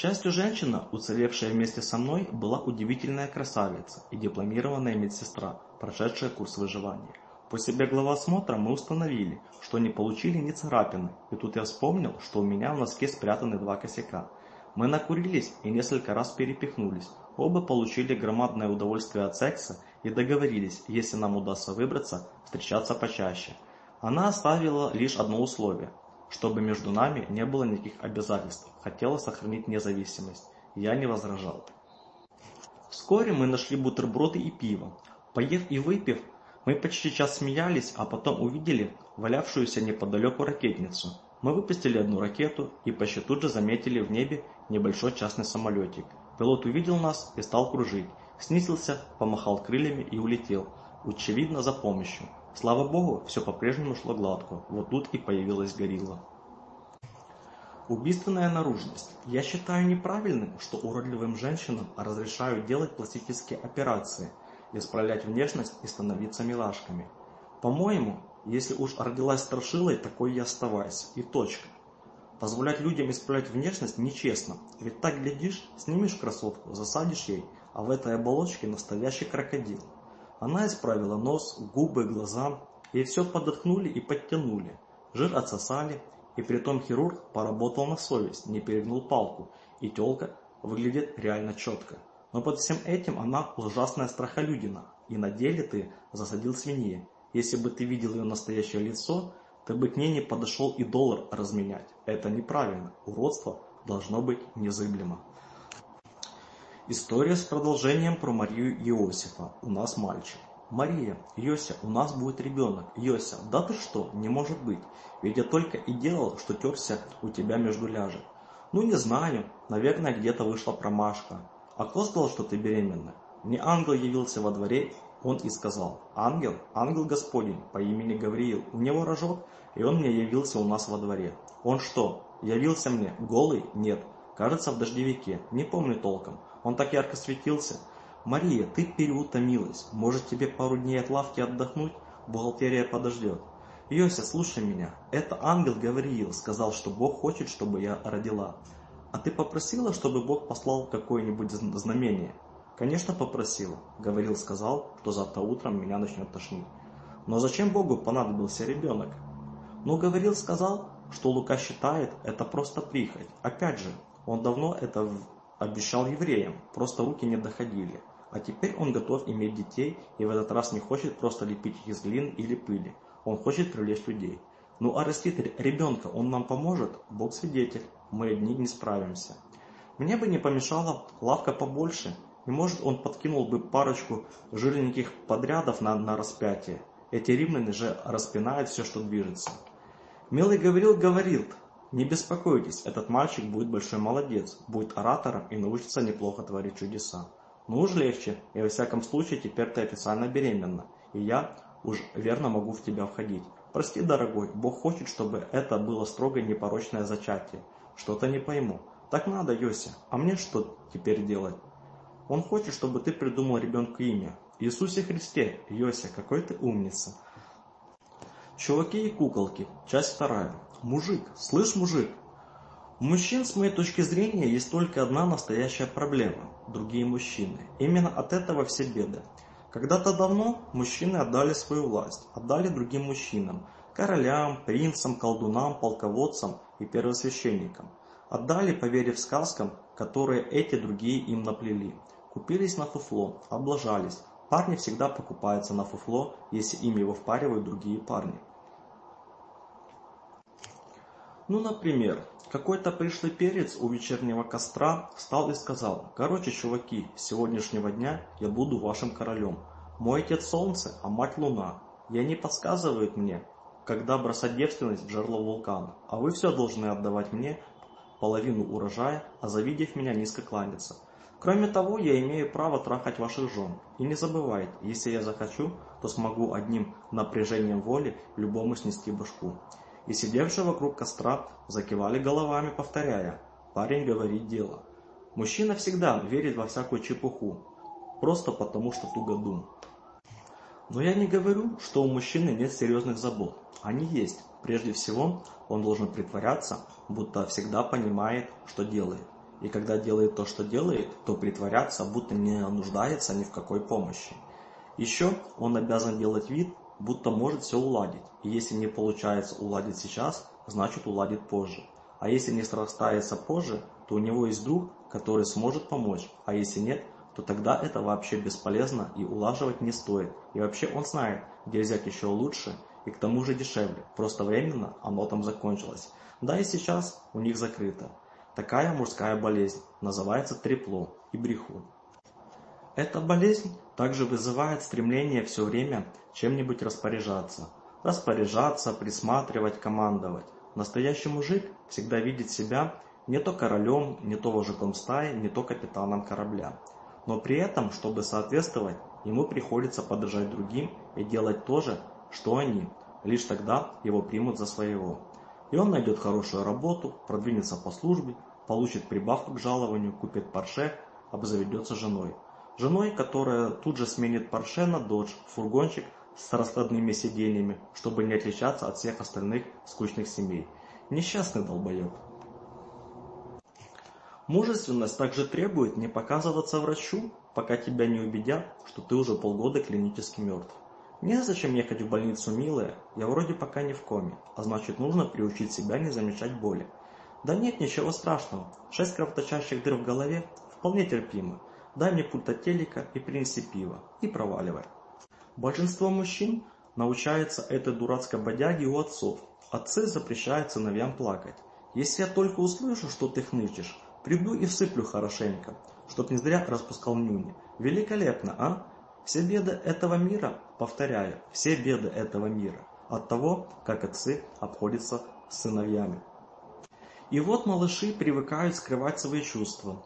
счастью, женщина, уцелевшая вместе со мной, была удивительная красавица и дипломированная медсестра, прошедшая курс выживания. После беглого осмотра мы установили, что не получили ни царапины, и тут я вспомнил, что у меня в носке спрятаны два косяка. Мы накурились и несколько раз перепихнулись. Оба получили громадное удовольствие от секса и договорились, если нам удастся выбраться, встречаться почаще. Она оставила лишь одно условие чтобы между нами не было никаких обязательств, хотела сохранить независимость. Я не возражал. Вскоре мы нашли бутерброды и пиво. Поев и выпив, мы почти час смеялись, а потом увидели валявшуюся неподалеку ракетницу. Мы выпустили одну ракету и почти тут же заметили в небе небольшой частный самолетик. Пилот увидел нас и стал кружить. Снизился, помахал крыльями и улетел. Очевидно, за помощью. Слава богу, все по-прежнему шло гладко. Вот тут и появилась горилла. Убийственная наружность. Я считаю неправильным, что уродливым женщинам разрешают делать пластические операции, исправлять внешность и становиться милашками. По-моему, если уж родилась страшилой, такой я оставайся. И точка. Позволять людям исправлять внешность нечестно, ведь так глядишь, снимешь красотку, засадишь ей, а в этой оболочке настоящий крокодил. Она исправила нос, губы, глаза, ей все подоткнули и подтянули, жир отсосали и притом хирург поработал на совесть, не перегнул палку, и телка выглядит реально четко. Но под всем этим она ужасная страхолюдина, и на деле ты засадил свиньи. Если бы ты видел ее настоящее лицо, ты бы к ней не подошел и доллар разменять. Это неправильно, уродство должно быть незыблемо. История с продолжением про Марию Иосифа «У нас мальчик». Мария, Лёся, у нас будет ребенок. Лёся, да ты что, не может быть. Ведь я только и делал, что терся у тебя между ляжек. Ну не знаю, наверное, где-то вышла промашка. А кто сказал, что ты беременна? Мне ангел явился во дворе, он и сказал, ангел, ангел Господень по имени Гавриил, у него рожок, и он мне явился у нас во дворе. Он что, явился мне, голый? Нет, кажется, в дождевике, не помню толком. Он так ярко светился, мария ты переутомилась. Может тебе пару дней от лавки отдохнуть? Бухгалтерия подождет. Йося слушай меня. Это ангел гавриил сказал что бог хочет чтобы я родила. А ты попросила чтобы бог послал какое нибудь знамение? Конечно попросила Гавриил сказал что завтра утром меня начнет тошнить. Но зачем богу понадобился ребенок? Но Гавриил сказал что лука считает это просто прихоть. Опять же он давно это обещал евреям, просто руки не доходили. А теперь он готов иметь детей и в этот раз не хочет просто лепить из глин или пыли. Он хочет привлечь людей. Ну а растит ребенка, он нам поможет? Бог свидетель, мы одни не справимся. Мне бы не помешала лавка побольше, и может он подкинул бы парочку жирненьких подрядов на, на распятие. Эти римляне же распинают все, что движется. Милый говорил, говорил, не беспокойтесь, этот мальчик будет большой молодец, будет оратором и научится неплохо творить чудеса. Ну уж легче, и во всяком случае теперь ты официально беременна, и я уж верно могу в тебя входить. Прости, дорогой, Бог хочет, чтобы это было строго непорочное зачатие. Что-то не пойму. Так надо, Йося, а мне что теперь делать? Он хочет, чтобы ты придумал ребенку имя. Иисусе Христе, Йося, какой ты умница. Чуваки и куколки, часть вторая мужик, слышь, мужик!» У мужчин, с моей точки зрения, есть только одна настоящая проблема – другие мужчины. Именно от этого все беды. Когда-то давно мужчины отдали свою власть, отдали другим мужчинам – королям, принцам, колдунам, полководцам и первосвященникам. Отдали, поверив сказкам, которые эти другие им наплели. Купились на фуфло, облажались. Парни всегда покупаются на фуфло, если им его впаривают другие парни. Ну, например, какой-то пришлый перец у вечернего костра встал и сказал, «Короче, чуваки, с сегодняшнего дня я буду вашим королем. Мой отец солнце, а мать луна. И они подсказывают мне, когда бросать девственность в жерло вулкана, а вы все должны отдавать мне половину урожая, а завидев меня низко кланяться. Кроме того, я имею право трахать ваших жен. И не забывайте, если я захочу, то смогу одним напряжением воли любому снести башку и сидевший вокруг костра закивали головами, повторяя «Парень говорит дело». Мужчина всегда верит во всякую чепуху, просто потому что туго дум. Но я не говорю, что у мужчины нет серьезных забот. Они есть. Прежде всего, он должен притворяться, будто всегда понимает, что делает. И когда делает то, что делает, то притворяться, будто не нуждается ни в какой помощи. Еще он обязан делать вид, будто может все уладить. И если не получается уладить сейчас, значит уладит позже. А если не срастается позже, то у него есть друг, который сможет помочь. А если нет, то тогда это вообще бесполезно и улаживать не стоит. И вообще он знает, где взять еще лучше и к тому же дешевле. Просто временно оно там закончилось. Да и сейчас у них закрыто. Такая мужская болезнь называется трепло и брехун. Эта болезнь также вызывает стремление все время чем-нибудь распоряжаться. Распоряжаться, присматривать, командовать. Настоящий мужик всегда видит себя не то королем, не то вожаком стаи, не то капитаном корабля. Но при этом, чтобы соответствовать, ему приходится подражать другим и делать то же, что они. Лишь тогда его примут за своего. И он найдет хорошую работу, продвинется по службе, получит прибавку к жалованию, купит парше, обзаведется женой женой, которая тут же сменит Порше на Додж, фургончик с раскладными сиденьями, чтобы не отличаться от всех остальных скучных семей. Несчастный долбоеб. Мужественность также требует не показываться врачу, пока тебя не убедят, что ты уже полгода клинически мертв. Незачем ехать в больницу, милая, я вроде пока не в коме, а значит нужно приучить себя не замечать боли. Да нет, ничего страшного, шесть кровоточащих дыр в голове вполне терпимо, дай мне пульта телека и принеси пиво, и проваливай. Большинство мужчин научается этой дурацкой бодяге у отцов. Отцы запрещают сыновьям плакать. Если я только услышу, что ты хнычешь, приду и всыплю хорошенько, чтоб не зря распускал нюни. Великолепно, а? Все беды этого мира, повторяю, все беды этого мира от того, как отцы обходятся с сыновьями. И вот малыши привыкают скрывать свои чувства,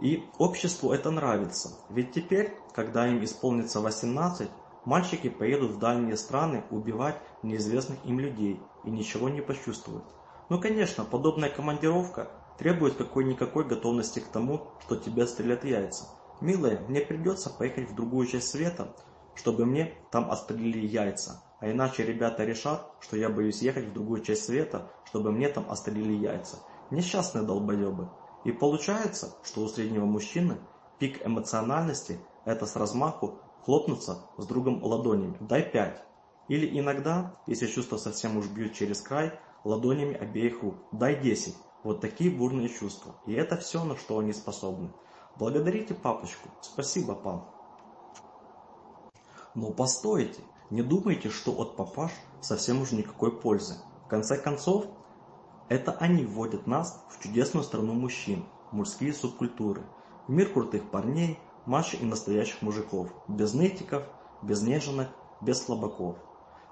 и обществу это нравится, ведь теперь, когда им исполнится 18, мальчики поедут в дальние страны убивать неизвестных им людей и ничего не почувствуют. Ну конечно, подобная командировка требует какой-никакой готовности к тому, что тебя стрелят яйца. Милая, мне придется поехать в другую часть света, чтобы мне там отстрелили яйца. А иначе ребята решат, что я боюсь ехать в другую часть света, чтобы мне там отстрелили яйца. Несчастные долбоебы. И получается, что у среднего мужчины пик эмоциональности – это с размаху хлопнуться с другом ладонями, дай пять. Или иногда, если чувства совсем уж бьют через край, ладонями обеих рук, дай десять. Вот такие бурные чувства. И это все, на что они способны. Благодарите папочку. Спасибо, пап. Но постойте, не думайте, что от папаш совсем уж никакой пользы. В конце концов, это они вводят нас в чудесную страну мужчин, мужские субкультуры, в мир крутых парней, маш и настоящих мужиков, без нытиков, без неженок, без слабаков.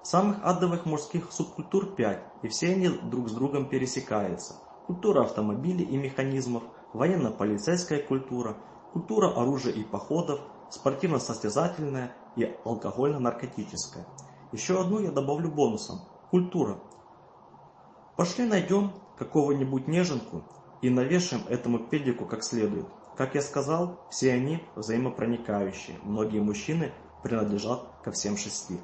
Самых адовых мужских субкультур пять, и все они друг с другом пересекаются. Культура автомобилей и механизмов, военно-полицейская культура, культура оружия и походов, спортивно-состязательная и алкогольно-наркотическая. Еще одну я добавлю бонусом – культура – Пошли найдем какого-нибудь неженку и навешаем этому педику как следует. Как я сказал, все они взаимопроникающие. Многие мужчины принадлежат ко всем шести.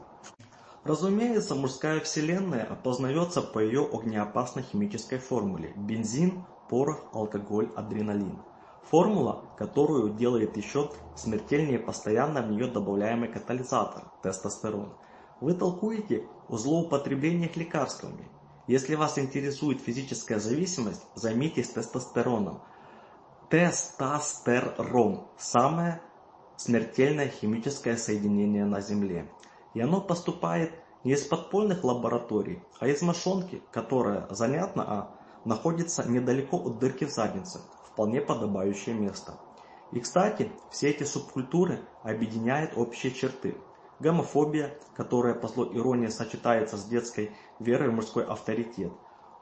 Разумеется, мужская вселенная опознается по ее огнеопасной химической формуле – бензин, порох, алкоголь, адреналин. Формула, которую делает еще смертельнее постоянно в нее добавляемый катализатор – тестостерон. Вы толкуете о злоупотреблениях лекарствами. Если вас интересует физическая зависимость, займитесь тестостероном. Тестостерон – самое смертельное химическое соединение на Земле. И оно поступает не из подпольных лабораторий, а из мошонки, которая, занятно, а находится недалеко от дырки в заднице, вполне подобающее место. И, кстати, все эти субкультуры объединяют общие черты – гомофобия, которая по злой иронии сочетается с детской верой в мужской авторитет.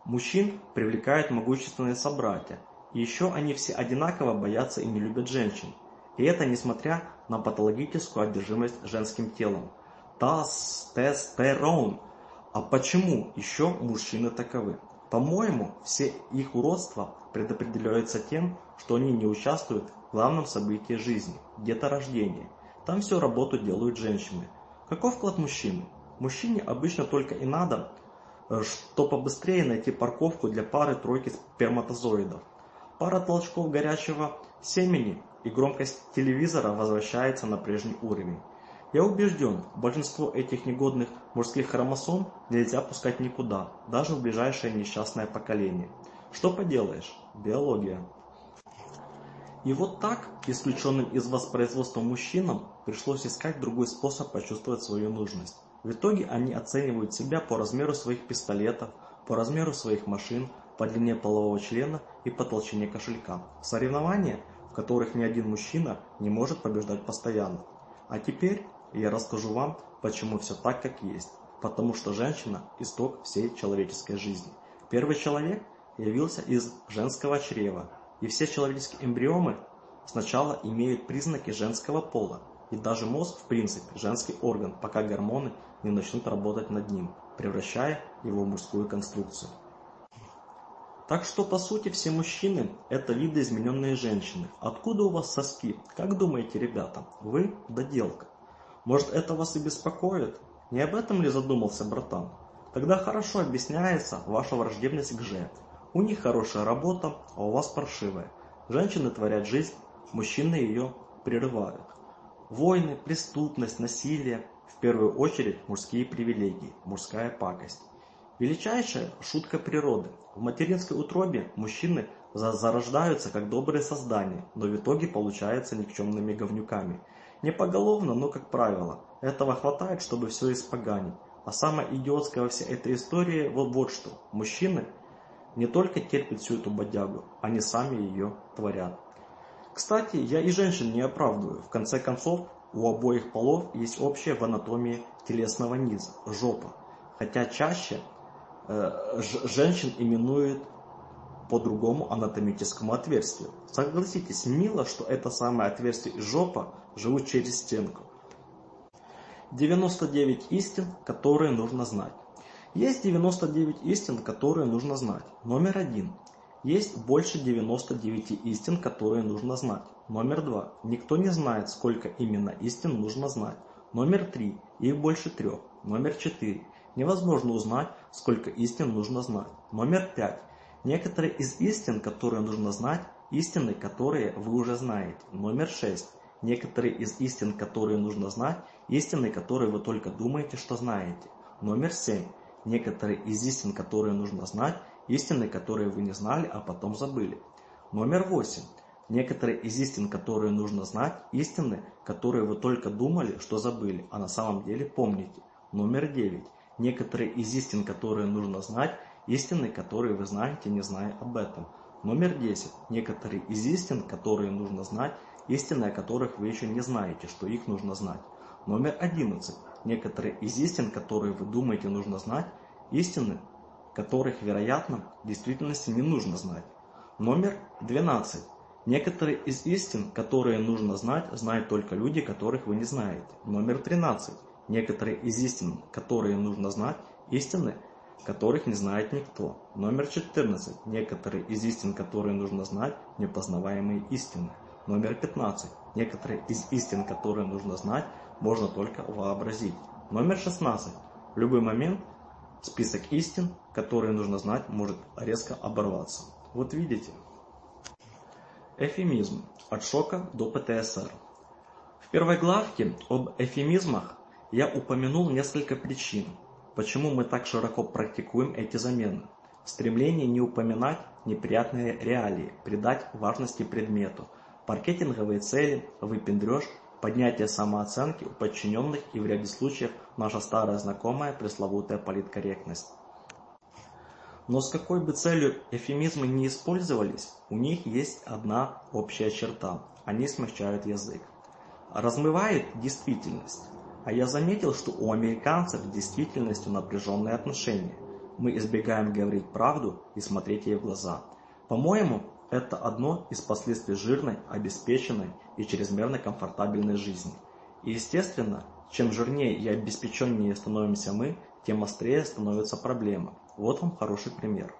Мужчин привлекают могущественные собратья, и еще они все одинаково боятся и не любят женщин. И это несмотря на патологическую одержимость женским телом. Тестостерон. А почему еще мужчины таковы? По-моему, все их уродства предопределяются тем, что они не участвуют в главном событии жизни – деторождении – там всю работу делают женщины. Каков вклад мужчины? Мужчине обычно только и надо, э, что побыстрее найти парковку для пары-тройки сперматозоидов. Пара толчков горячего семени и громкость телевизора возвращается на прежний уровень. Я убежден, большинство этих негодных мужских хромосом нельзя пускать никуда, даже в ближайшее несчастное поколение. Что поделаешь? Биология. И вот так, исключенным из воспроизводства мужчинам, пришлось искать другой способ почувствовать свою нужность. В итоге они оценивают себя по размеру своих пистолетов, по размеру своих машин, по длине полового члена и по толщине кошелька. Соревнования, в которых ни один мужчина не может побеждать постоянно. А теперь я расскажу вам, почему все так, как есть. Потому что женщина – исток всей человеческой жизни. Первый человек явился из женского чрева, и все человеческие эмбрионы сначала имеют признаки женского пола, и даже мозг, в принципе, женский орган, пока гормоны не начнут работать над ним, превращая его в мужскую конструкцию. Так что, по сути, все мужчины – это видоизмененные женщины. Откуда у вас соски? Как думаете, ребята? Вы – доделка. Может, это вас и беспокоит? Не об этом ли задумался братан? Тогда хорошо объясняется ваша враждебность к «же». У них хорошая работа, а у вас паршивая. Женщины творят жизнь, мужчины ее прерывают. Войны, преступность, насилие – в первую очередь мужские привилегии, мужская пакость. Величайшая шутка природы. В материнской утробе мужчины зарождаются как добрые создания, но в итоге получаются никчемными говнюками. Не поголовно, но как правило. Этого хватает, чтобы все испоганить. А самое идиотское во всей этой истории вот вот что. Мужчины – не только терпят всю эту бодягу, они сами ее творят. Кстати, я и женщин не оправдываю. В конце концов, у обоих полов есть общее в анатомии телесного низа – жопа. Хотя чаще э, женщин именуют по другому анатомическому отверстию. Согласитесь, мило, что это самое отверстие и жопа живут через стенку. 99 истин, которые нужно знать. Есть 99 истин, которые нужно знать. Номер один. Есть больше 99 истин, которые нужно знать. Номер два. Никто не знает, сколько именно истин нужно знать. Номер три. Их больше трех. Номер четыре. Невозможно узнать, сколько истин нужно знать. Номер пять. Некоторые из истин, которые нужно знать, истины, которые вы уже знаете. Номер шесть. Некоторые из истин, которые нужно знать, истины, которые вы только думаете, что знаете. Номер семь некоторые из истин, которые нужно знать, истины, которые вы не знали, а потом забыли. Номер восемь. Некоторые из истин, которые нужно знать, истины, которые вы только думали, что забыли, а на самом деле помните. Номер девять. Некоторые из истин, которые нужно знать, истины, которые вы знаете, не зная об этом. Номер 10. Некоторые из истин, которые нужно знать, истины, о которых вы еще не знаете, что их нужно знать. Номер 11 некоторые из истин, которые вы думаете нужно знать, истины, которых, вероятно, в действительности не нужно знать. Номер 12. Некоторые из истин, которые нужно знать, знают только люди, которых вы не знаете. Номер 13. Некоторые из истин, которые нужно знать, истины, которых не знает никто. Номер 14. Некоторые из истин, которые нужно знать, непознаваемые истины. Номер 15. Некоторые из истин, которые нужно знать, можно только вообразить. Номер 16. В любой момент список истин, которые нужно знать, может резко оборваться. Вот видите. Эфемизм. От шока до ПТСР. В первой главке об эфемизмах я упомянул несколько причин, почему мы так широко практикуем эти замены. Стремление не упоминать неприятные реалии, придать важности предмету, маркетинговые цели, выпендреж Поднятие самооценки у подчиненных и в ряде случаев наша старая знакомая пресловутая политкорректность. Но с какой бы целью эфемизмы не использовались, у них есть одна общая черта – они смягчают язык. Размывает действительность. А я заметил, что у американцев с действительностью напряженные отношения. Мы избегаем говорить правду и смотреть ей в глаза. По-моему, это одно из последствий жирной, обеспеченной и чрезмерно комфортабельной жизни. И естественно, чем жирнее и обеспеченнее становимся мы, тем острее становится проблема. Вот вам хороший пример.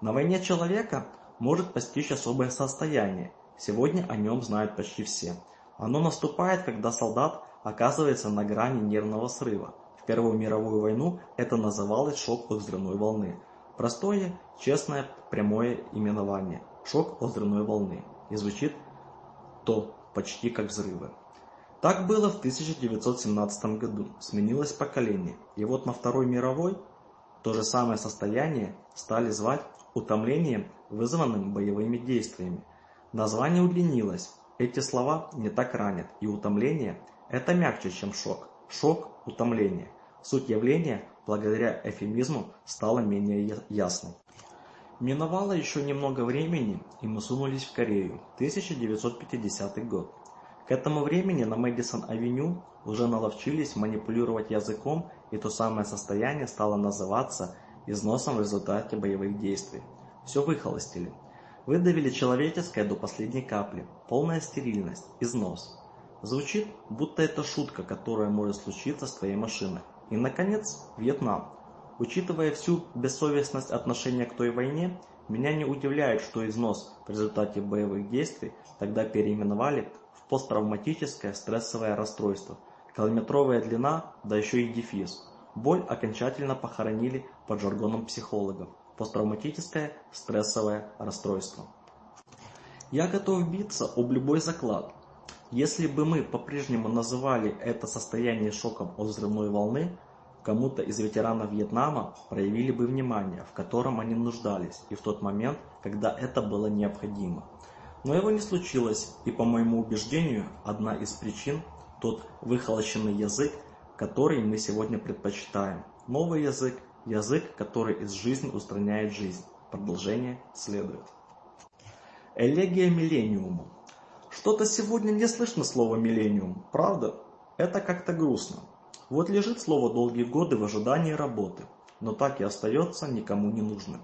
На войне человека может постичь особое состояние. Сегодня о нем знают почти все. Оно наступает, когда солдат оказывается на грани нервного срыва. В Первую мировую войну это называлось шок взрывной волны. Простое, честное, прямое именование – шок взрывной волны и звучит то почти как взрывы. Так было в 1917 году, сменилось поколение, и вот на Второй мировой то же самое состояние стали звать утомлением, вызванным боевыми действиями. Название удлинилось, эти слова не так ранят, и утомление – это мягче, чем шок. Шок – утомление. Суть явления, благодаря эфемизму, стала менее ясной. Миновало еще немного времени, и мы сунулись в Корею, 1950 год. К этому времени на Мэдисон-авеню уже наловчились манипулировать языком, и то самое состояние стало называться износом в результате боевых действий. Все выхолостили. Выдавили человеческое до последней капли, полная стерильность, износ. Звучит, будто это шутка, которая может случиться с твоей машиной. И, наконец, Вьетнам – Учитывая всю бессовестность отношения к той войне, меня не удивляет, что износ в результате боевых действий тогда переименовали в посттравматическое стрессовое расстройство. Километровая длина, да еще и дефис. Боль окончательно похоронили под жаргоном психолога. Посттравматическое стрессовое расстройство. Я готов биться об любой заклад, если бы мы по-прежнему называли это состояние шоком от взрывной волны, Кому-то из ветеранов Вьетнама проявили бы внимание, в котором они нуждались, и в тот момент, когда это было необходимо. Но его не случилось, и по моему убеждению, одна из причин – тот выхолощенный язык, который мы сегодня предпочитаем. Новый язык – язык, который из жизни устраняет жизнь. Продолжение следует. Элегия миллениума. Что-то сегодня не слышно слово «миллениум», правда? Это как-то грустно. Вот лежит слово долгие годы в ожидании работы, но так и остается никому не нужным.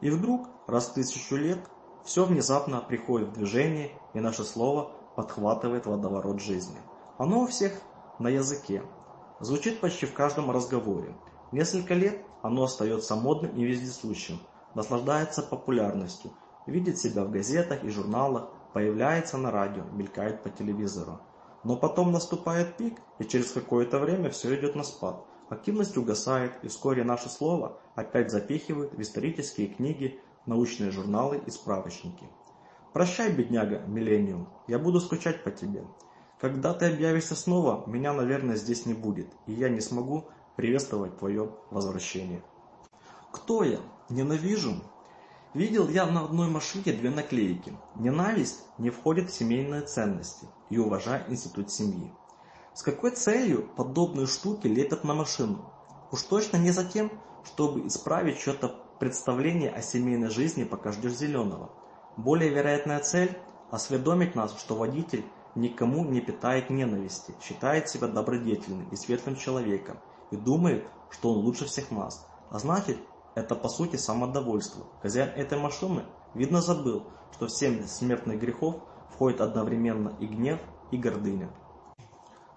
И вдруг, раз в тысячу лет, все внезапно приходит в движение, и наше слово подхватывает водоворот жизни. Оно у всех на языке, звучит почти в каждом разговоре. Несколько лет оно остается модным и вездесущим, наслаждается популярностью, видит себя в газетах и журналах, появляется на радио, мелькает по телевизору. Но потом наступает пик, и через какое-то время все идет на спад. Активность угасает, и вскоре наше слово опять запихивают в исторические книги, научные журналы и справочники. Прощай, бедняга, миллениум, я буду скучать по тебе. Когда ты объявишься снова, меня, наверное, здесь не будет, и я не смогу приветствовать твое возвращение. Кто я? Ненавижу? Видел я на одной машине две наклейки «Ненависть не входит в семейные ценности» и «Уважай институт семьи». С какой целью подобные штуки лепят на машину? Уж точно не за тем, чтобы исправить что-то представление о семейной жизни, пока ждешь зеленого. Более вероятная цель – осведомить нас, что водитель никому не питает ненависти, считает себя добродетельным и светлым человеком и думает, что он лучше всех нас, а значит, это, по сути, самодовольство. Хозяин этой машины, видно, забыл, что в семь смертных грехов входит одновременно и гнев, и гордыня.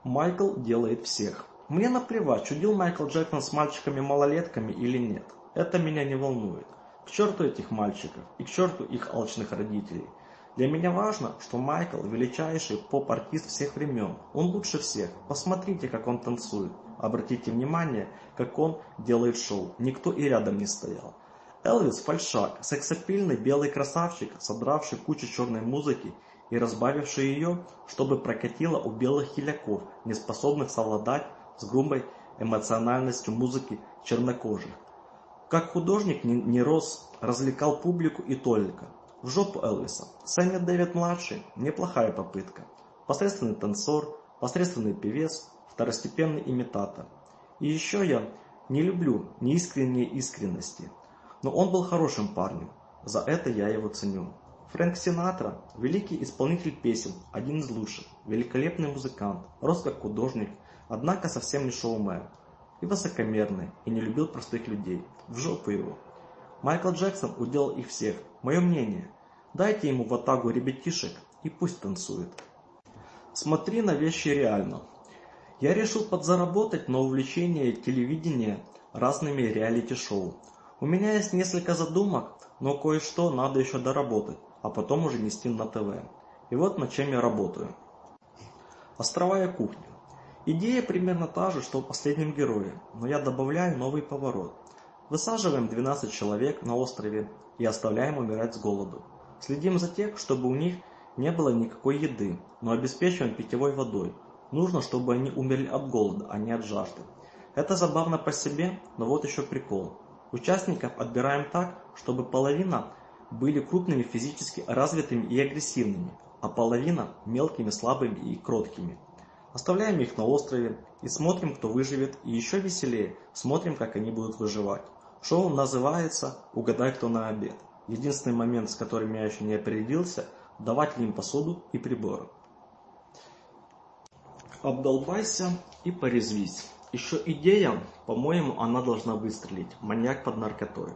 Майкл делает всех. Мне наплевать, чудил Майкл Джексон с мальчиками-малолетками или нет. Это меня не волнует. К черту этих мальчиков и к черту их алчных родителей. Для меня важно, что Майкл – величайший поп-артист всех времен. Он лучше всех. Посмотрите, как он танцует. Обратите внимание, как он делает шоу. Никто и рядом не стоял. Элвис – фальшак, сексапильный белый красавчик, содравший кучу черной музыки и разбавивший ее, чтобы прокатила у белых хиляков, не способных совладать с грубой эмоциональностью музыки чернокожих. Как художник не рос, развлекал публику и только. В жопу Элвиса. Сэмми Дэвид-младший – неплохая попытка. Посредственный танцор, посредственный певец, второстепенный имитатор. И еще я не люблю неискренние искренности, но он был хорошим парнем, за это я его ценю. Фрэнк Синатра – великий исполнитель песен, один из лучших, великолепный музыкант, рос как художник, однако совсем не шоумен. И высокомерный, и не любил простых людей. В жопу его. Майкл Джексон уделал их всех. Мое мнение. Дайте ему в атагу ребятишек, и пусть танцует. Смотри на вещи реально. Я решил подзаработать на увлечение телевидения разными реалити-шоу. У меня есть несколько задумок, но кое-что надо еще доработать, а потом уже нести на ТВ. И вот над чем я работаю. Островая кухня. Идея примерно та же, что в последнем герое, но я добавляю новый поворот. Высаживаем 12 человек на острове и оставляем умирать с голоду. Следим за тем, чтобы у них не было никакой еды, но обеспечиваем питьевой водой, Нужно, чтобы они умерли от голода, а не от жажды. Это забавно по себе, но вот еще прикол. Участников отбираем так, чтобы половина были крупными, физически развитыми и агрессивными, а половина – мелкими, слабыми и кроткими. Оставляем их на острове и смотрим, кто выживет, и еще веселее смотрим, как они будут выживать. Шоу называется «Угадай, кто на обед». Единственный момент, с которым я еще не определился – давать ли им посуду и приборы обдолбайся и порезвись. Еще идея, по-моему, она должна выстрелить. Маньяк под наркотой.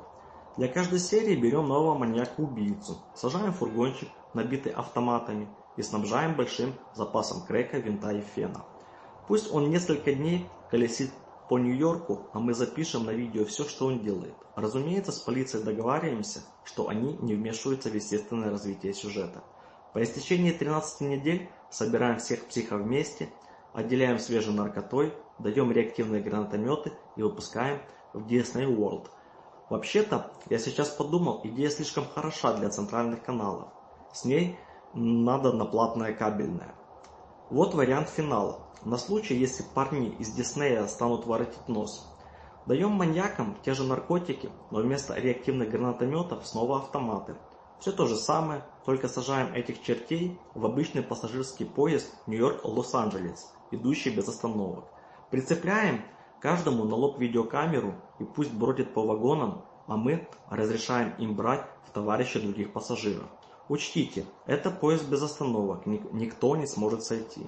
Для каждой серии берем нового маньяка-убийцу, сажаем фургончик, набитый автоматами, и снабжаем большим запасом крека, винта и фена. Пусть он несколько дней колесит по Нью-Йорку, а мы запишем на видео все, что он делает. Разумеется, с полицией договариваемся, что они не вмешиваются в естественное развитие сюжета. По истечении 13 недель собираем всех психов вместе – Отделяем свежей наркотой, даем реактивные гранатометы и выпускаем в DSN World. Вообще-то, я сейчас подумал, идея слишком хороша для центральных каналов. С ней надо на платное кабельное. Вот вариант финала. На случай, если парни из Диснея станут воротить нос. Даем маньякам те же наркотики, но вместо реактивных гранатометов снова автоматы. Все то же самое, только сажаем этих чертей в обычный пассажирский поезд Нью-Йорк-Лос-Анджелес – идущий без остановок. Прицепляем каждому на лоб видеокамеру и пусть бродит по вагонам, а мы разрешаем им брать в товарища других пассажиров. Учтите, это поезд без остановок, никто не сможет сойти.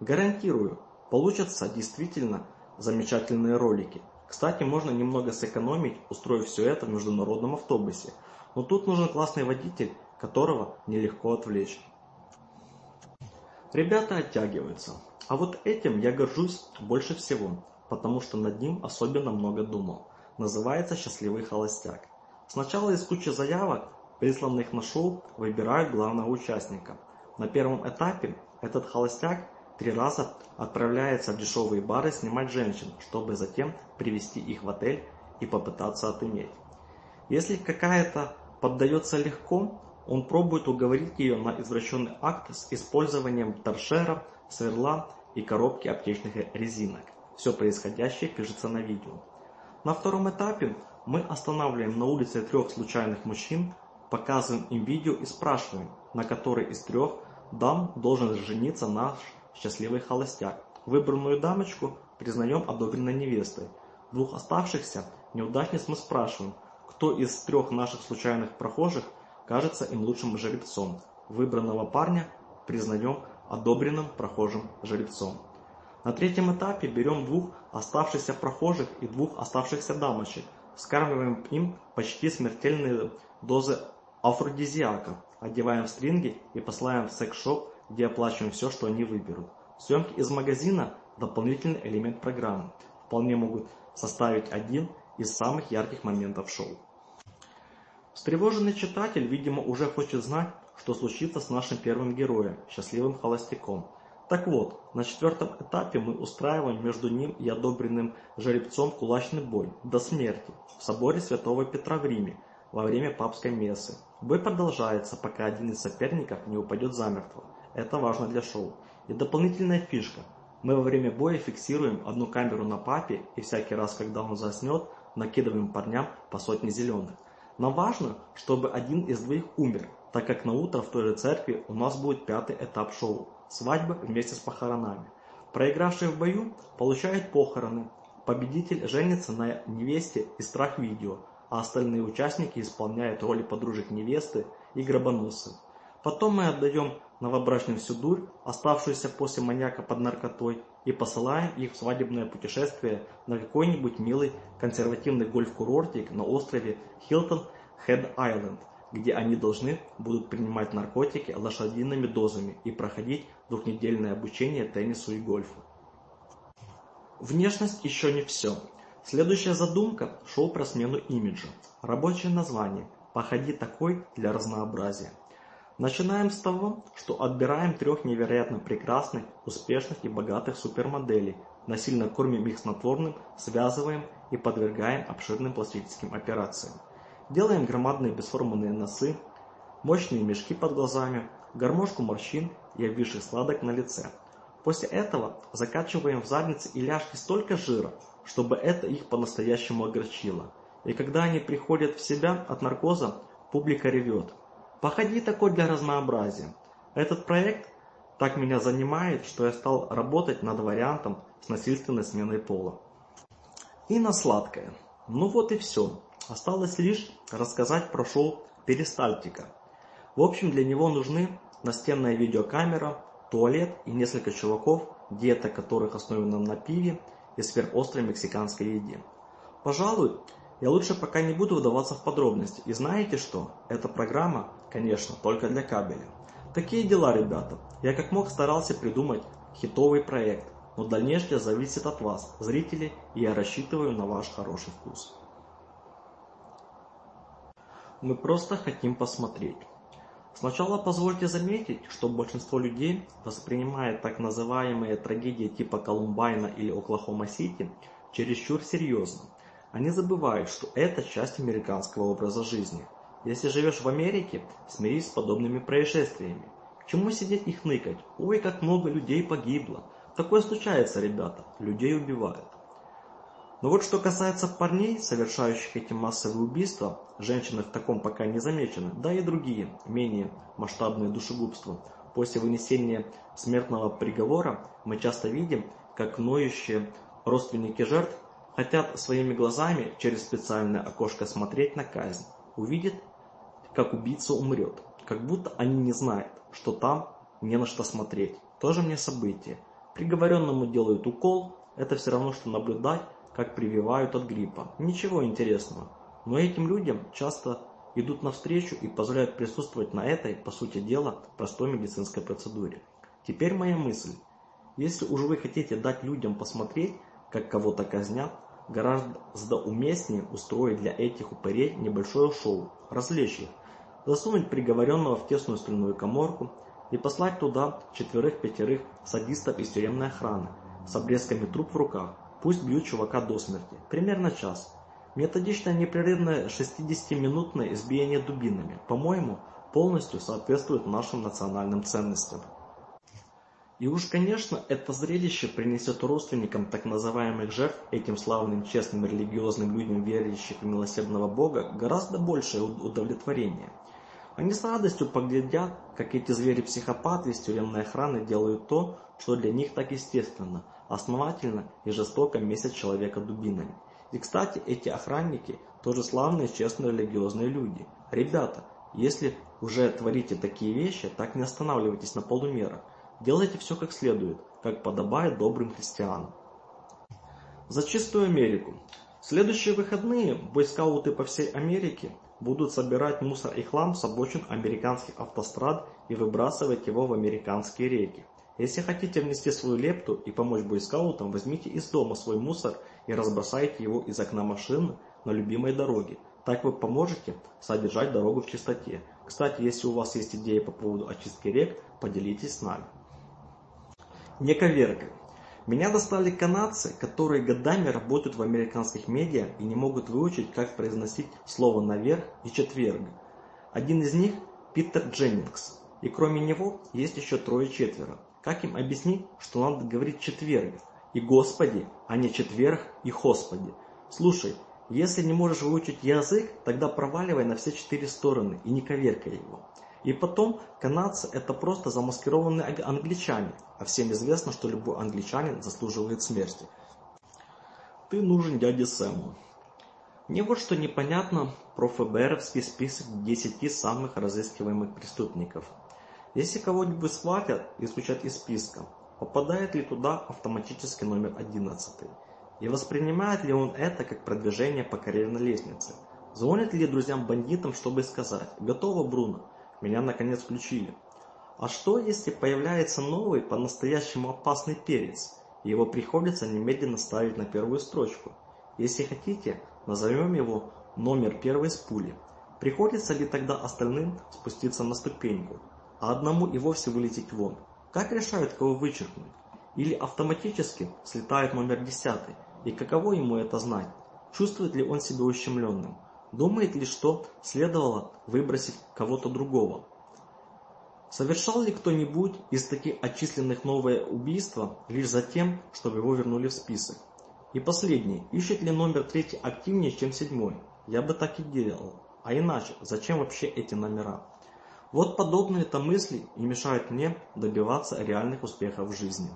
Гарантирую, получатся действительно замечательные ролики. Кстати, можно немного сэкономить, устроив все это в международном автобусе. Но тут нужен классный водитель, которого нелегко отвлечь. Ребята оттягиваются. А вот этим я горжусь больше всего, потому что над ним особенно много думал. Называется «Счастливый холостяк». Сначала из кучи заявок, присланных на шоу, выбираю главного участника. На первом этапе этот холостяк три раза отправляется в дешевые бары снимать женщин, чтобы затем привести их в отель и попытаться отыметь. Если какая-то поддается легко, он пробует уговорить ее на извращенный акт с использованием торшера, сверла и коробки аптечных резинок. Все происходящее пишется на видео. На втором этапе мы останавливаем на улице трех случайных мужчин, показываем им видео и спрашиваем, на который из трех дам должен жениться наш счастливый холостяк. Выбранную дамочку признаем одобренной невестой. Двух оставшихся неудачниц мы спрашиваем, кто из трех наших случайных прохожих кажется им лучшим жеребцом. Выбранного парня признаем одобренным прохожим жильцом. На третьем этапе берем двух оставшихся прохожих и двух оставшихся дамочек, вскармливаем им почти смертельные дозы афродизиака, одеваем в стринги и посылаем в секс-шоп, где оплачиваем все, что они выберут. Съемки из магазина – дополнительный элемент программы, вполне могут составить один из самых ярких моментов шоу. Встревоженный читатель, видимо, уже хочет знать, что случится с нашим первым героем, счастливым холостяком. Так вот, на четвертом этапе мы устраиваем между ним и одобренным жеребцом кулачный бой до смерти в соборе Святого Петра в Риме во время папской мессы. Бой продолжается, пока один из соперников не упадет замертво. Это важно для шоу. И дополнительная фишка. Мы во время боя фиксируем одну камеру на папе и всякий раз, когда он заснет, накидываем парням по сотне зеленых. Нам важно, чтобы один из двоих умер, так как на утро в той же церкви у нас будет пятый этап шоу – свадьба вместе с похоронами. Проигравший в бою получает похороны, победитель женится на невесте и страх видео, а остальные участники исполняют роли подружек невесты и гробоносы. Потом мы отдаем новобрачным всю дурь, оставшуюся после маньяка под наркотой, и посылаем их в свадебное путешествие на какой-нибудь милый консервативный гольф-курортик на острове Хилтон Хед Айленд – где они должны будут принимать наркотики лошадиными дозами и проходить двухнедельное обучение теннису и гольфу. Внешность еще не все. Следующая задумка – шел про смену имиджа. Рабочее название – «Походи такой для разнообразия». Начинаем с того, что отбираем трех невероятно прекрасных, успешных и богатых супермоделей, насильно кормим их снотворным, связываем и подвергаем обширным пластическим операциям делаем громадные бесформенные носы, мощные мешки под глазами, гармошку морщин и обвисший сладок на лице. После этого закачиваем в задницы и ляжки столько жира, чтобы это их по-настоящему огорчило. И когда они приходят в себя от наркоза, публика ревет. Походи такой для разнообразия. Этот проект так меня занимает, что я стал работать над вариантом с насильственной сменой пола. И на сладкое. Ну вот и все. Осталось лишь рассказать про шоу перистальтика. В общем, для него нужны настенная видеокамера, туалет и несколько чуваков, диета которых основана на пиве и сверхострой мексиканской еде. Пожалуй, я лучше пока не буду вдаваться в подробности. И знаете что? Эта программа, конечно, только для кабеля. Такие дела, ребята. Я как мог старался придумать хитовый проект, но дальнейшее зависит от вас, зрителей, и я рассчитываю на ваш хороший вкус. Мы просто хотим посмотреть. Сначала позвольте заметить, что большинство людей воспринимает так называемые трагедии типа Колумбайна или Оклахома-Сити чересчур серьезно. Они забывают, что это часть американского образа жизни. Если живешь в Америке, смирись с подобными происшествиями. К чему сидеть и хныкать? Ой, как много людей погибло. Такое случается, ребята. Людей убивают. Но вот что касается парней, совершающих эти массовые убийства, женщины в таком пока не замечены, да и другие, менее масштабные душегубства. После вынесения смертного приговора мы часто видим, как ноющие родственники жертв хотят своими глазами через специальное окошко смотреть на казнь, увидят, как убийца умрет, как будто они не знают, что там не на что смотреть. Тоже мне событие. Приговоренному делают укол, это все равно, что наблюдать, как прививают от гриппа. Ничего интересного. Но этим людям часто идут навстречу и позволяют присутствовать на этой, по сути дела, простой медицинской процедуре. Теперь моя мысль. Если уж вы хотите дать людям посмотреть, как кого-то казнят, гораздо уместнее устроить для этих упырей небольшое шоу, развлечь их, засунуть приговоренного в тесную стальную коморку и послать туда четверых-пятерых садистов из тюремной охраны с обрезками труб в руках, Пусть бьют чувака до смерти. Примерно час. Методично непрерывное 60-минутное избиение дубинами, по-моему, полностью соответствует нашим национальным ценностям. И уж, конечно, это зрелище принесет родственникам так называемых жертв, этим славным, честным, религиозным людям, верящих в милосердного Бога, гораздо большее удовлетворение. Они с радостью поглядят, как эти звери-психопаты из тюремной охраны делают то, что для них так естественно – Основательно и жестоко месят человека дубинами. И, кстати, эти охранники тоже славные, честные, религиозные люди. Ребята, если уже творите такие вещи, так не останавливайтесь на полумерах. Делайте все как следует, как подобает добрым христианам. За чистую Америку. В следующие выходные бойскауты по всей Америке будут собирать мусор и хлам с обочин американских автострад и выбрасывать его в американские реки. Если хотите внести свою лепту и помочь бойскаутам, возьмите из дома свой мусор и разбросайте его из окна машины на любимой дороге. Так вы поможете содержать дорогу в чистоте. Кстати, если у вас есть идеи по поводу очистки рек, поделитесь с нами. Нековерка. Меня достали канадцы, которые годами работают в американских медиа и не могут выучить, как произносить слово «наверх» и «четверг». Один из них – Питер Дженнингс. И кроме него есть еще трое-четверо. Как им объяснить, что надо говорить четверг и Господи, а не четверг и Господи? Слушай, если не можешь выучить язык, тогда проваливай на все четыре стороны и не коверкай его. И потом, канадцы – это просто замаскированные англичане, а всем известно, что любой англичанин заслуживает смерти. Ты нужен дяде Сэму. Мне вот что непонятно про ФБРовский список 10 самых разыскиваемых преступников. Если кого-нибудь схватят и исключат из списка, попадает ли туда автоматически номер 11? И воспринимает ли он это как продвижение по карьерной лестнице? Звонит ли друзьям-бандитам, чтобы сказать «Готово, Бруно, меня наконец включили». А что, если появляется новый, по-настоящему опасный перец, и его приходится немедленно ставить на первую строчку? Если хотите, назовем его номер первой с пули. Приходится ли тогда остальным спуститься на ступеньку? а одному и вовсе вылететь вон. Как решают, кого вычеркнуть? Или автоматически слетает номер десятый, и каково ему это знать? Чувствует ли он себя ущемленным? Думает ли, что следовало выбросить кого-то другого? Совершал ли кто-нибудь из таких отчисленных новое убийство лишь за тем, чтобы его вернули в список? И последний, ищет ли номер третий активнее, чем седьмой? Я бы так и делал. А иначе, зачем вообще эти номера? Вот подобные-то мысли и мешают мне добиваться реальных успехов в жизни.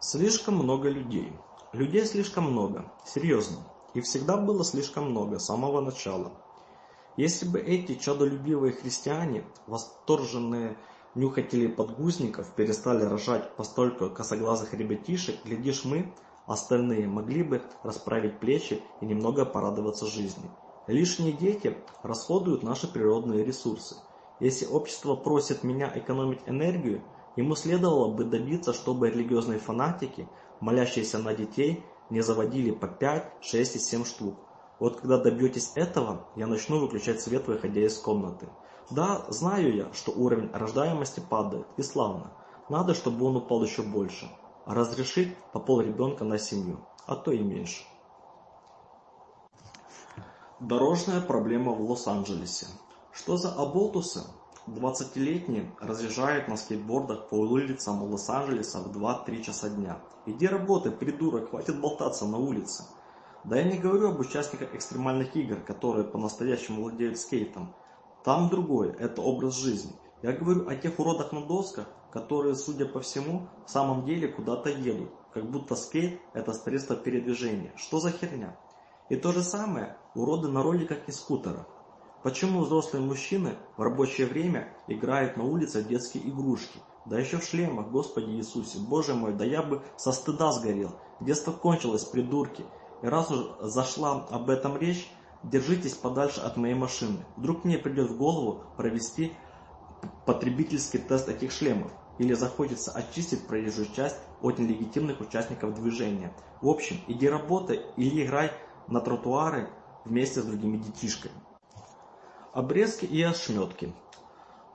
Слишком много людей. Людей слишком много. Серьезно. И всегда было слишком много, с самого начала. Если бы эти чадолюбивые христиане, восторженные нюхатели подгузников, перестали рожать постольку косоглазых ребятишек, глядишь мы, остальные могли бы расправить плечи и немного порадоваться жизни. Лишние дети расходуют наши природные ресурсы – если общество просит меня экономить энергию, ему следовало бы добиться, чтобы религиозные фанатики, молящиеся на детей, не заводили по 5, 6 и 7 штук. Вот когда добьетесь этого, я начну выключать свет, выходя из комнаты. Да, знаю я, что уровень рождаемости падает, и славно. Надо, чтобы он упал еще больше. Разрешить по пол ребенка на семью, а то и меньше. Дорожная проблема в Лос-Анджелесе. Что за оболтусы? Двадцатилетний разъезжает на скейтбордах по улицам Лос-Анджелеса в 2-3 часа дня. Иди работай, придурок, хватит болтаться на улице. Да я не говорю об участниках экстремальных игр, которые по-настоящему владеют скейтом. Там другое, это образ жизни. Я говорю о тех уродах на досках, которые, судя по всему, в самом деле куда-то едут. Как будто скейт – это средство передвижения. Что за херня? И то же самое уроды на роликах и скутерах. Почему взрослые мужчины в рабочее время играют на улице в детские игрушки? Да еще в шлемах, Господи Иисусе, Боже мой, да я бы со стыда сгорел. Детство кончилось, придурки. И раз уж зашла об этом речь, держитесь подальше от моей машины. Вдруг мне придет в голову провести потребительский тест этих шлемов. Или захочется очистить проезжую часть от нелегитимных участников движения. В общем, иди работай или играй на тротуары вместе с другими детишками обрезки и ошметки.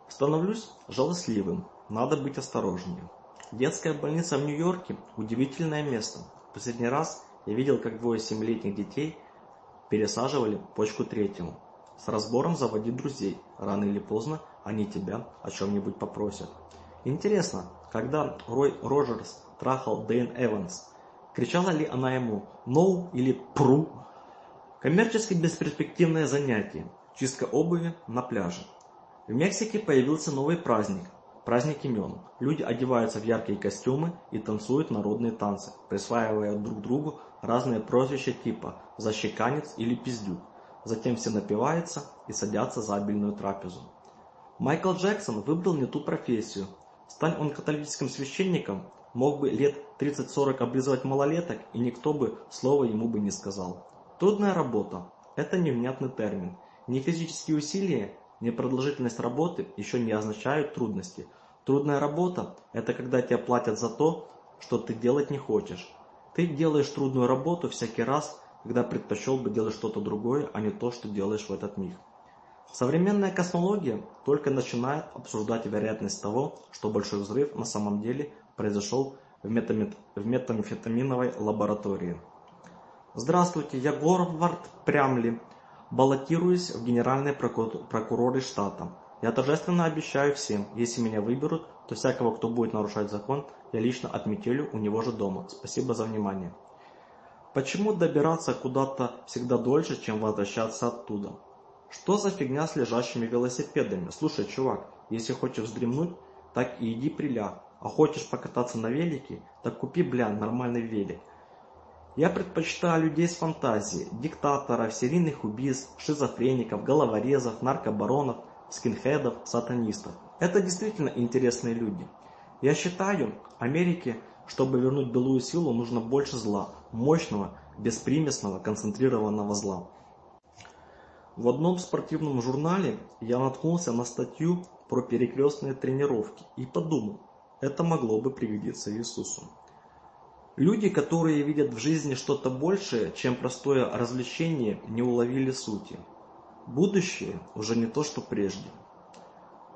Становлюсь жалостливым. Надо быть осторожнее. Детская больница в Нью-Йорке – удивительное место. Последний раз я видел, как двое семилетних детей пересаживали почку третьему. С разбором заводи друзей. Рано или поздно они тебя о чем-нибудь попросят. Интересно, когда Рой Роджерс трахал Дэйн Эванс, кричала ли она ему «ноу» no или «пру»? Коммерчески бесперспективное занятие чистка обуви на пляже. В Мексике появился новый праздник – праздник имен. Люди одеваются в яркие костюмы и танцуют народные танцы, присваивая друг другу разные прозвища типа «защеканец» или «пиздюк». Затем все напиваются и садятся за обильную трапезу. Майкл Джексон выбрал не ту профессию. Стань он католическим священником, мог бы лет 30-40 облизывать малолеток, и никто бы слова ему бы не сказал. Трудная работа – это невнятный термин – не физические усилия, не продолжительность работы еще не означают трудности. Трудная работа – это когда тебе платят за то, что ты делать не хочешь. Ты делаешь трудную работу всякий раз, когда предпочел бы делать что-то другое, а не то, что делаешь в этот миг. Современная космология только начинает обсуждать вероятность того, что большой взрыв на самом деле произошел в, метамет... в метамфетаминовой лаборатории. Здравствуйте, я Горвард Прямли баллотируюсь в Генеральные прокуроры штата. Я торжественно обещаю всем, если меня выберут, то всякого, кто будет нарушать закон, я лично отметелю у него же дома. Спасибо за внимание. Почему добираться куда-то всегда дольше, чем возвращаться оттуда? Что за фигня с лежащими велосипедами? Слушай, чувак, если хочешь вздремнуть, так и иди приляг. А хочешь покататься на велике, так купи, бля, нормальный велик. Я предпочитаю людей с фантазией, диктаторов, серийных убийц, шизофреников, головорезов, наркобаронов, скинхедов, сатанистов. Это действительно интересные люди. Я считаю, Америке, чтобы вернуть былую силу, нужно больше зла, мощного, беспримесного, концентрированного зла. В одном спортивном журнале я наткнулся на статью про перекрестные тренировки и подумал, это могло бы пригодиться Иисусу. Люди, которые видят в жизни что-то большее, чем простое развлечение, не уловили сути. Будущее уже не то, что прежде.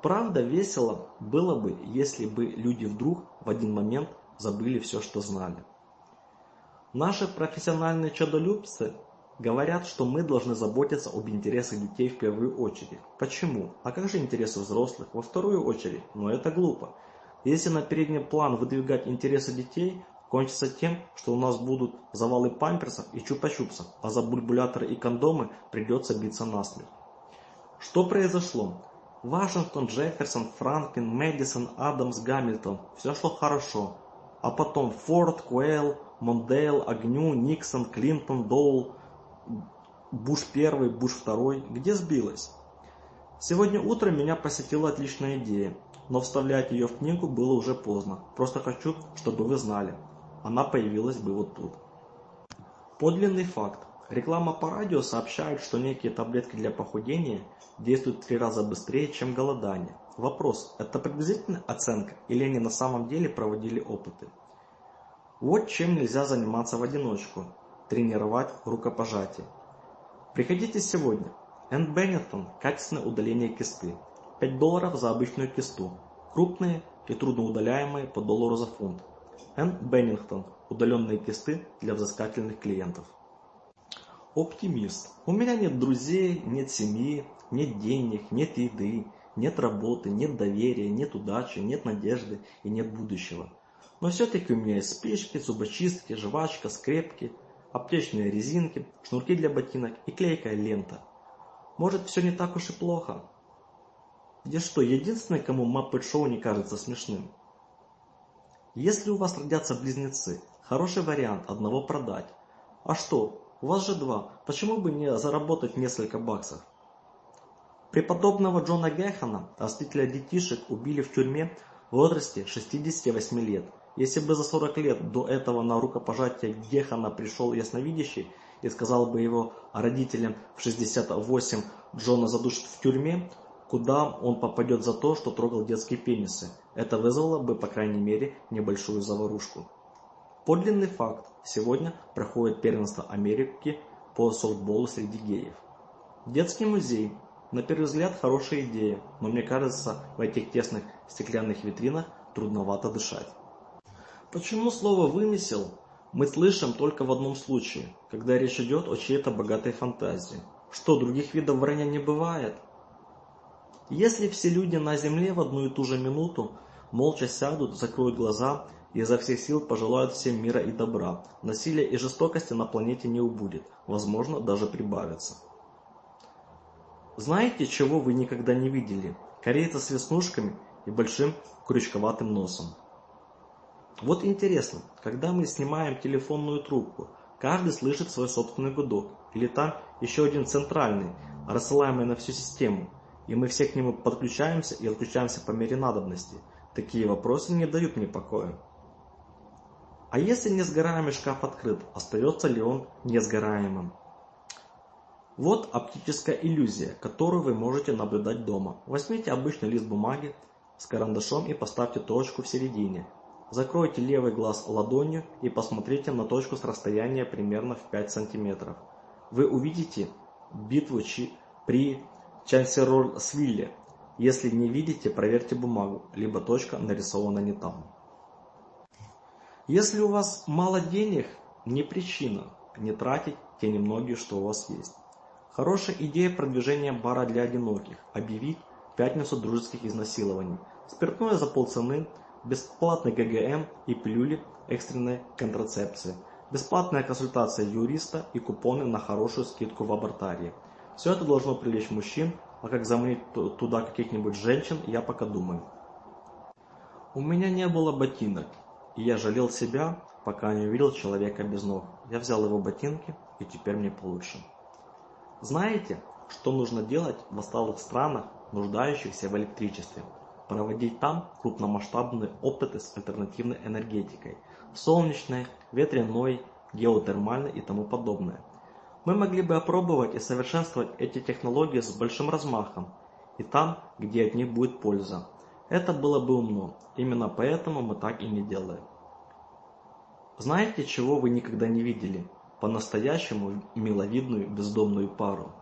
Правда, весело было бы, если бы люди вдруг в один момент забыли все, что знали. Наши профессиональные чадолюбцы говорят, что мы должны заботиться об интересах детей в первую очередь. Почему? А как же интересы взрослых во вторую очередь? Но это глупо. Если на передний план выдвигать интересы детей, Кончится тем, что у нас будут завалы памперсов и чупа-чупсов, а за бульбуляторы и кондомы придется биться насмерть. Что произошло? Вашингтон, Джефферсон, Франклин, Мэдисон, Адамс, Гамильтон. Все шло хорошо. А потом Форд, Куэлл, Мондейл, Агню, Никсон, Клинтон, Доул, Буш первый, Буш второй. Где сбилась? Сегодня утром меня посетила отличная идея, но вставлять ее в книгу было уже поздно. Просто хочу, чтобы вы знали она появилась бы вот тут. Подлинный факт. Реклама по радио сообщает, что некие таблетки для похудения действуют в три раза быстрее, чем голодание. Вопрос, это приблизительная оценка или они на самом деле проводили опыты? Вот чем нельзя заниматься в одиночку. Тренировать рукопожатие. Приходите сегодня. Энд Беннетон – качественное удаление кисты. 5 долларов за обычную кисту. Крупные и трудноудаляемые по доллару за фунт. Н. Беннингтон, удаленные тесты для взыскательных клиентов. Оптимист. У меня нет друзей, нет семьи, нет денег, нет еды, нет работы, нет доверия, нет удачи, нет надежды и нет будущего. Но все-таки у меня есть спички, зубочистки, жвачка, скрепки, аптечные резинки, шнурки для ботинок и клейкая лента. Может, все не так уж и плохо? Где что, единственный, кому Маппет Шоу не кажется смешным? Если у вас родятся близнецы, хороший вариант одного продать. А что, у вас же два, почему бы не заработать несколько баксов? Преподобного Джона Гехана, растителя детишек, убили в тюрьме в возрасте 68 лет. Если бы за 40 лет до этого на рукопожатие Гехана пришел ясновидящий и сказал бы его родителям в 68 Джона задушат в тюрьме, куда он попадет за то, что трогал детские пенисы. Это вызвало бы, по крайней мере, небольшую заварушку. Подлинный факт. Сегодня проходит первенство Америки по софтболу среди геев. Детский музей. На первый взгляд, хорошая идея, но мне кажется, в этих тесных стеклянных витринах трудновато дышать. Почему слово вымесил мы слышим только в одном случае, когда речь идет о чьей-то богатой фантазии? Что, других видов вранья не бывает? Если все люди на земле в одну и ту же минуту молча сядут, закроют глаза и изо всех сил пожелают всем мира и добра, насилия и жестокости на планете не убудет, возможно, даже прибавится. Знаете, чего вы никогда не видели? Корейца с веснушками и большим крючковатым носом. Вот интересно, когда мы снимаем телефонную трубку, каждый слышит свой собственный гудок, или там еще один центральный, рассылаемый на всю систему – и мы все к нему подключаемся и отключаемся по мере надобности. Такие вопросы не дают мне покоя. А если несгораемый шкаф открыт, остается ли он несгораемым? Вот оптическая иллюзия, которую вы можете наблюдать дома. Возьмите обычный лист бумаги с карандашом и поставьте точку в середине. Закройте левый глаз ладонью и посмотрите на точку с расстояния примерно в 5 сантиметров. Вы увидите битву при Чальцероль Свилли. Если не видите, проверьте бумагу, либо точка нарисована не там. Если у вас мало денег, не причина не тратить те немногие, что у вас есть. Хорошая идея продвижения бара для одиноких. Объявить пятницу дружеских изнасилований. Спиртное за полцены, бесплатный ГГМ и плюли экстренной контрацепции. Бесплатная консультация юриста и купоны на хорошую скидку в абортарии – все это должно привлечь мужчин, а как заманить туда каких-нибудь женщин, я пока думаю. У меня не было ботинок, и я жалел себя, пока не увидел человека без ног. Я взял его ботинки, и теперь мне получше. Знаете, что нужно делать в осталых странах, нуждающихся в электричестве? Проводить там крупномасштабные опыты с альтернативной энергетикой, солнечной, ветряной, геотермальной и тому подобное – мы могли бы опробовать и совершенствовать эти технологии с большим размахом, и там, где от них будет польза. Это было бы умно. Именно поэтому мы так и не делаем. Знаете, чего вы никогда не видели? По-настоящему миловидную бездомную пару.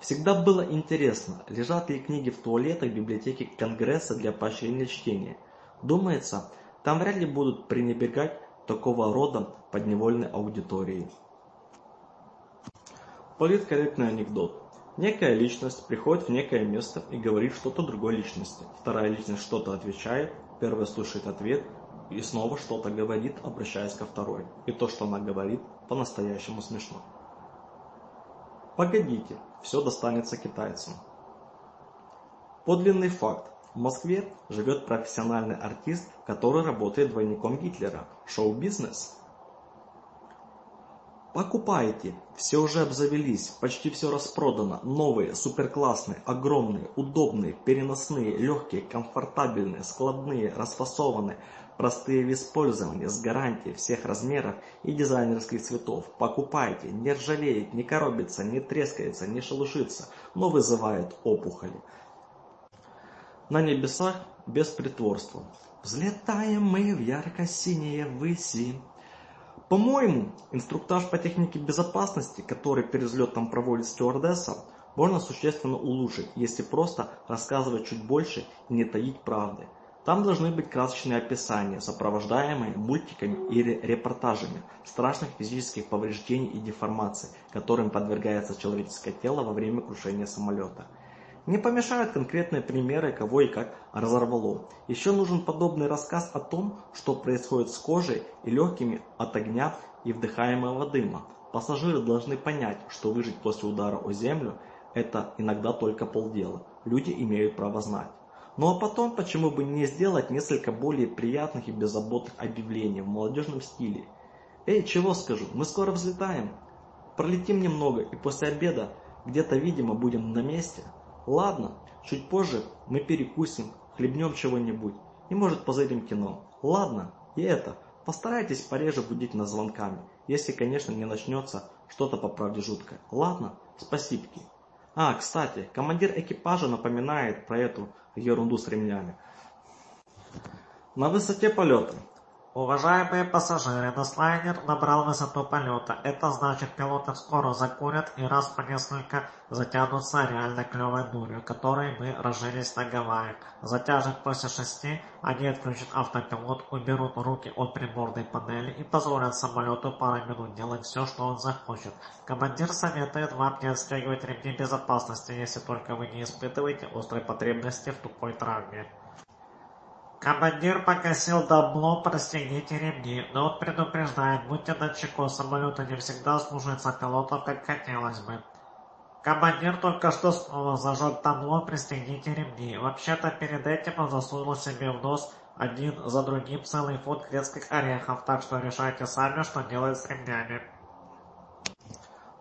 Всегда было интересно, лежат ли книги в туалетах библиотеки Конгресса для поощрения чтения. Думается, там вряд ли будут пренебрегать такого рода подневольной аудиторией. Политкорректный анекдот. Некая личность приходит в некое место и говорит что-то другой личности. Вторая личность что-то отвечает, первая слушает ответ и снова что-то говорит, обращаясь ко второй. И то, что она говорит, по-настоящему смешно. Погодите, все достанется китайцам. Подлинный факт. В Москве живет профессиональный артист, который работает двойником Гитлера. Шоу-бизнес. Покупайте, все уже обзавелись, почти все распродано, новые, суперклассные, огромные, удобные, переносные, легкие, комфортабельные, складные, расфасованные, простые в использовании, с гарантией всех размеров и дизайнерских цветов. Покупайте, не ржавеет, не коробится, не трескается, не шелушится, но вызывает опухоли. На небесах без притворства. Взлетаем мы в ярко-синие выси, по-моему, инструктаж по технике безопасности, который перед взлетом проводит стюардесса, можно существенно улучшить, если просто рассказывать чуть больше и не таить правды. Там должны быть красочные описания, сопровождаемые мультиками или репортажами страшных физических повреждений и деформаций, которым подвергается человеческое тело во время крушения самолета – не помешают конкретные примеры кого и как разорвало. Еще нужен подобный рассказ о том, что происходит с кожей и легкими от огня и вдыхаемого дыма. Пассажиры должны понять, что выжить после удара о землю – это иногда только полдела. Люди имеют право знать. Ну а потом, почему бы не сделать несколько более приятных и беззаботных объявлений в молодежном стиле. Эй, чего скажу, мы скоро взлетаем. Пролетим немного, и после обеда где-то, видимо, будем на месте. Ладно, чуть позже мы перекусим, хлебнем чего-нибудь и, может, позырим кино. Ладно, и это, постарайтесь пореже будить нас звонками, если, конечно, не начнется что-то по правде жуткое. Ладно, спасибки. А, кстати, командир экипажа напоминает про эту ерунду с ремнями. На высоте полета Уважаемые пассажиры, наш лайнер набрал высоту полета. Это значит, пилоты скоро закурят и раз по несколько затянутся реально клевой дурью, которой мы разжились на Гавайях. Затяжек после шести они отключат автопилот, уберут руки от приборной панели и позволят самолету пару минут делать все, что он захочет. Командир советует вам не отстегивать ремни безопасности, если только вы не испытываете острой потребности в тупой травме. Командир погасил давно простените ремни, но он предупреждает, будьте начеку, самолеты не всегда служится пилотом, как хотелось бы. Командир только что снова зажег табло «Пристегните ремни». Вообще-то перед этим он засунул себе в нос один за другим целый фунт грецких орехов, так что решайте сами, что делать с ремнями.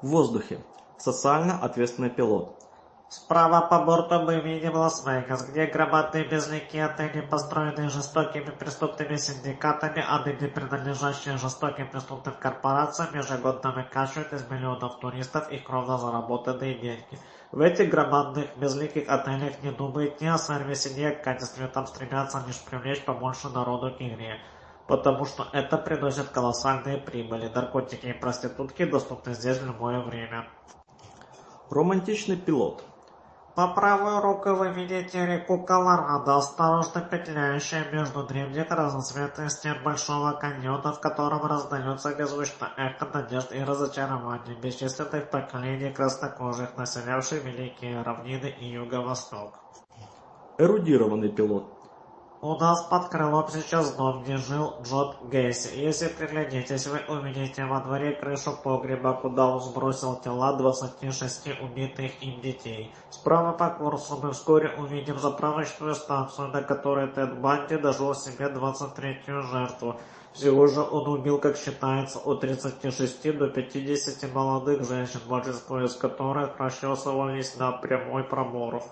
В воздухе. Социально ответственный пилот. Справа по борту мы видим Лас-Вегас, где громадные безликие отели, построенные жестокими преступными синдикатами, а ныне принадлежащие жестоким преступным корпорациям, ежегодно выкачивают из миллионов туристов их кровно заработанные деньги. В этих громадных безликих отелях не думают ни о сервисе, ни о качестве, там стремятся лишь привлечь побольше народу к игре потому что это приносит колоссальные прибыли. Наркотики и проститутки доступны здесь в любое время. Романтичный пилот – по правую руку вы видите реку Колорадо, осторожно петляющая между древних разноцветных стен Большого каньона, в котором раздаются беззвучно эхо надежд и разочарований бесчисленных поколений краснокожих, населявших великие равнины и юго-восток. Эрудированный пилот у нас под крылом сейчас дом, где жил Джон Гейси. Если приглядитесь, вы увидите во дворе крышу погреба, куда он сбросил тела 26 убитых им детей. Справа по курсу мы вскоре увидим заправочную станцию, на которой Тед Банди дожил себе 23-ю жертву. Всего же он убил, как считается, от 36 до 50 молодых женщин, большинство из которых расчесывались на прямой проборов.